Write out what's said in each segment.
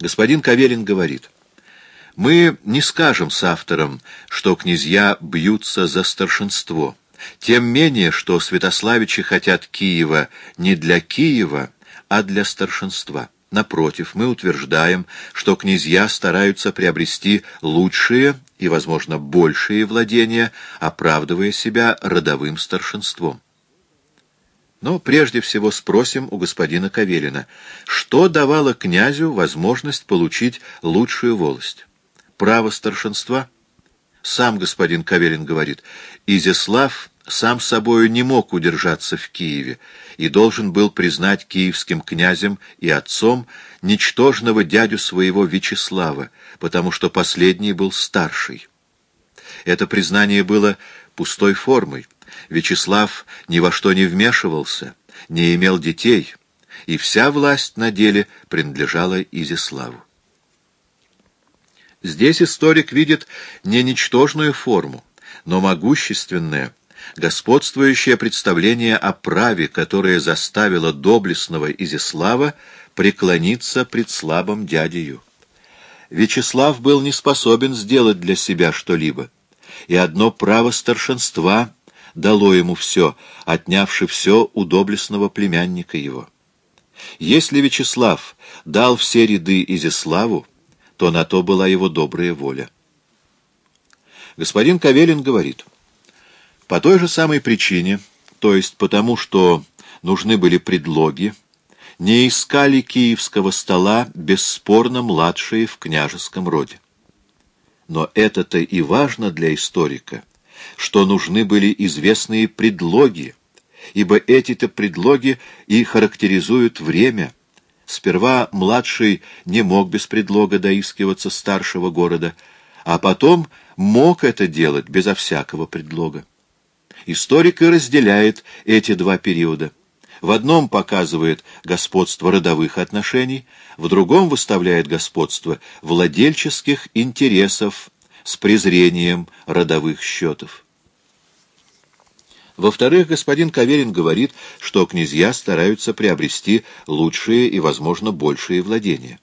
Господин Каверин говорит, «Мы не скажем с автором, что князья бьются за старшинство, тем менее, что святославичи хотят Киева не для Киева, а для старшинства». Напротив, мы утверждаем, что князья стараются приобрести лучшие и, возможно, большие владения, оправдывая себя родовым старшинством. Но прежде всего спросим у господина Кавелина, что давало князю возможность получить лучшую волость? Право старшинства? Сам господин Кавелин говорит, Изяслав сам собою не мог удержаться в Киеве и должен был признать киевским князем и отцом ничтожного дядю своего Вячеслава, потому что последний был старший. Это признание было пустой формой. Вячеслав ни во что не вмешивался, не имел детей, и вся власть на деле принадлежала Изяславу. Здесь историк видит не ничтожную форму, но могущественное, господствующее представление о праве, которое заставило доблестного Изяслава преклониться пред слабым дядею. Вячеслав был не способен сделать для себя что-либо, и одно право старшинства дало ему все, отнявши все у доблестного племянника его. Если Вячеслав дал все ряды Изяславу, то на то была его добрая воля. Господин Кавелин говорит, по той же самой причине, то есть потому, что нужны были предлоги, не искали киевского стола бесспорно младшие в княжеском роде. Но это-то и важно для историка, что нужны были известные предлоги, ибо эти-то предлоги и характеризуют время. Сперва младший не мог без предлога доискиваться старшего города, а потом мог это делать безо всякого предлога. Историк и разделяет эти два периода. В одном показывает господство родовых отношений, в другом выставляет господство владельческих интересов с презрением родовых счетов. Во-вторых, господин Каверин говорит, что князья стараются приобрести лучшие и, возможно, большие владения.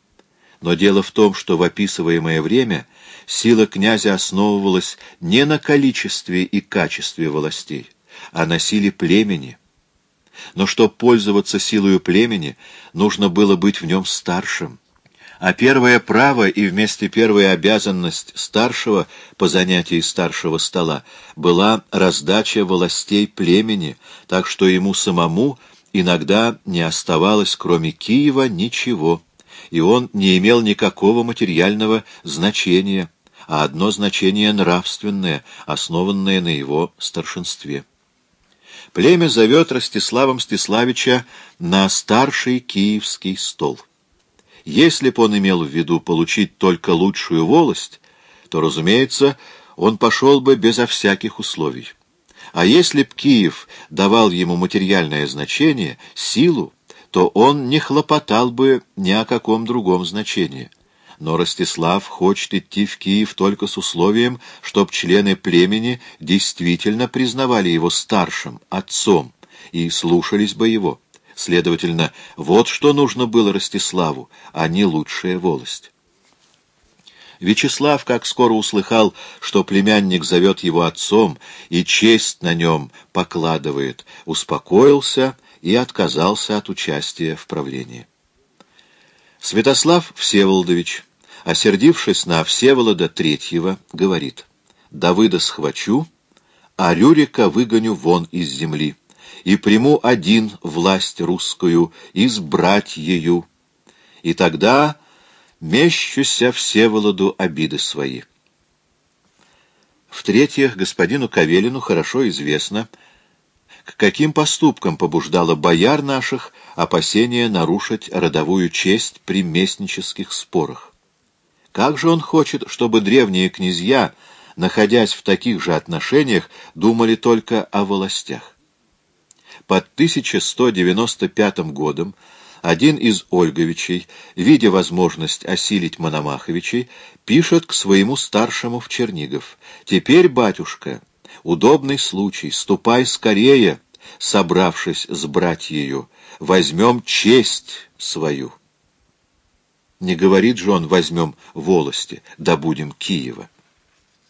Но дело в том, что в описываемое время сила князя основывалась не на количестве и качестве властей, а на силе племени. Но чтобы пользоваться силою племени, нужно было быть в нем старшим. А первое право и вместе первая обязанность старшего по занятии старшего стола была раздача властей племени, так что ему самому иногда не оставалось, кроме Киева, ничего, и он не имел никакого материального значения, а одно значение нравственное, основанное на его старшинстве. Племя зовет Ростислава Мстиславича на старший киевский стол. Если б он имел в виду получить только лучшую волость, то, разумеется, он пошел бы безо всяких условий. А если б Киев давал ему материальное значение, силу, то он не хлопотал бы ни о каком другом значении. Но Ростислав хочет идти в Киев только с условием, чтоб члены племени действительно признавали его старшим, отцом, и слушались бы его. Следовательно, вот что нужно было Ростиславу, а не лучшая волость. Вячеслав, как скоро услыхал, что племянник зовет его отцом и честь на нем покладывает, успокоился и отказался от участия в правлении. Святослав Всеволодович, осердившись на Всеволода Третьего, говорит «Давыда схвачу, а Рюрика выгоню вон из земли» и приму один власть русскую, избрать ею. И тогда мещуся Всеволоду обиды свои. В-третьих, господину Кавелину хорошо известно, к каким поступкам побуждало бояр наших опасение нарушить родовую честь при местнических спорах. Как же он хочет, чтобы древние князья, находясь в таких же отношениях, думали только о властях? Под 1195 годом один из Ольговичей, видя возможность осилить Мономаховичей, пишет к своему старшему в Чернигов. «Теперь, батюшка, удобный случай, ступай скорее, собравшись с братьею, возьмем честь свою». Не говорит же он «возьмем волости, добудем Киева».